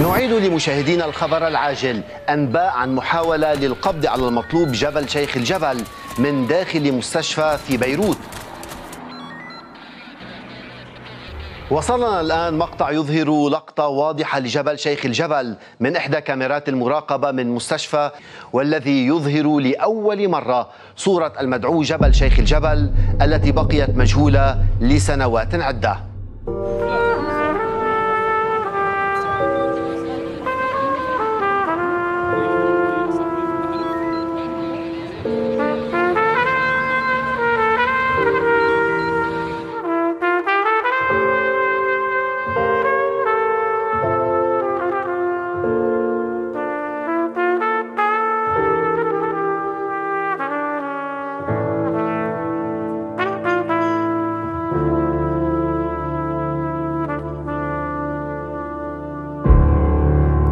نعيد لمشاهدينا الخبر العاجل. أنباء عن محاولة للقبض على المطلوب جبل شيخ الجبل من داخل مستشفى في بيروت. وصلنا الآن مقطع يظهر لقطة واضحة لجبل شيخ الجبل من إحدى كاميرات المراقبة من مستشفى والذي يظهر لأول مرة صورة المدعو جبل شيخ الجبل التي بقيت مجهولة لسنوات عدة.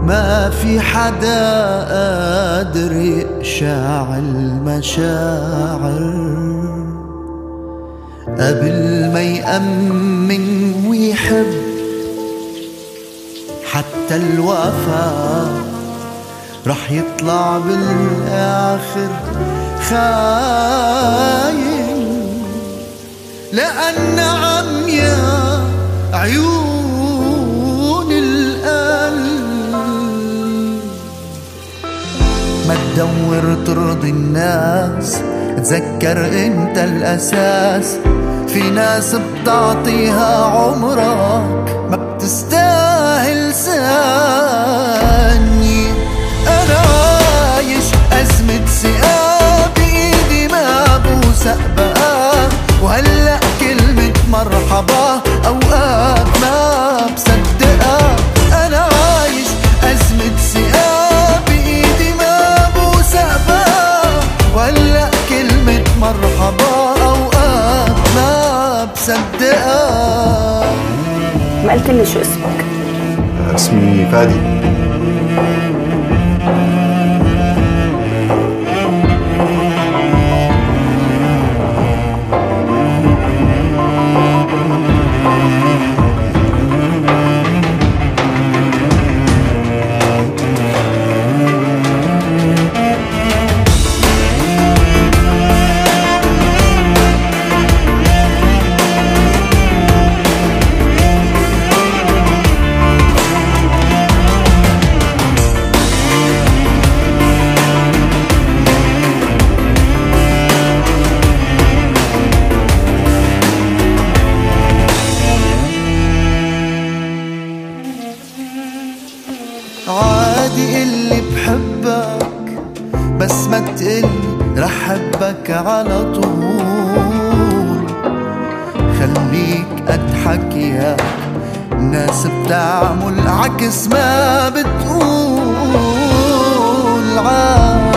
ما في حدا قادر يقشع المشاعر. قبل ما يأمن ويحب حتى الوفاء رح يطلع بالآخر خاين لأن عميا عيون تدور ترضي الناس. تذكر انت الأساس. في ناس بتعطيها عمرك. ما بصدقها ما قلت لي شو اسمك. اسمي فادي. عادي اللي بحبك بس ما تقل رح حبك على طول. خليك أضحك يا ناس بتعمل عكس ما بتقول. عادي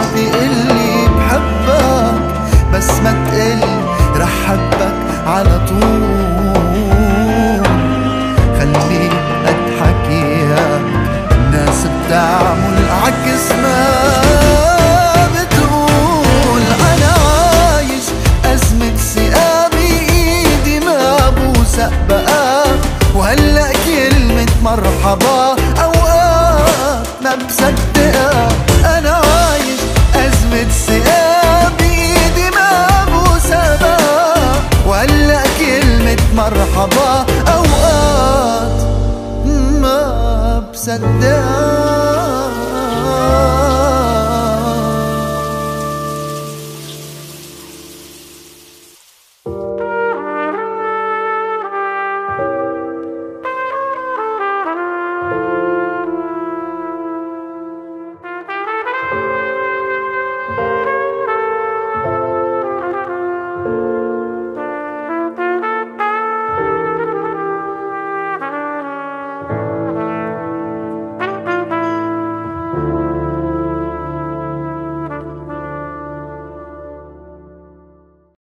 مرحبا أوقات ما بصدق.